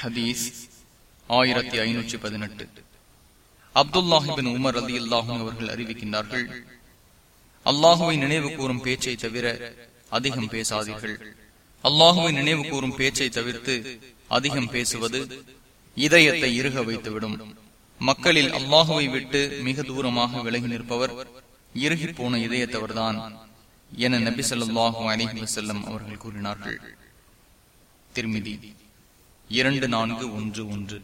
ஹதீஸ் ஆயிரத்தி ஐநூற்றி பதினெட்டு. அப்துல்லாஹிபின் உமர் அலி அல்லாஹும் அவர்கள் அறிவிக்கின்றார்கள் அல்லாஹுவை நினைவு கூறும் பேச்சை தவிர அதிகம் பேசாதீர்கள். அல்லாஹுவை நினைவு கூறும் பேச்சை தவிர்த்து அதிகம் பேசுவது இதயத்தை இறுக வைத்துவிடும். மக்களில் அல்லாஹுவை விட்டு மிக தூரமாக விலகி நிற்பவர் இறுகி போன இதயத்தவர்தான் என நபி சொல்லாஹு அலிஹி வசல்லம் அவர்கள் கூறினார்கள். திருமிதி. இரண்டு நான்கு ஒன்று ஒன்று.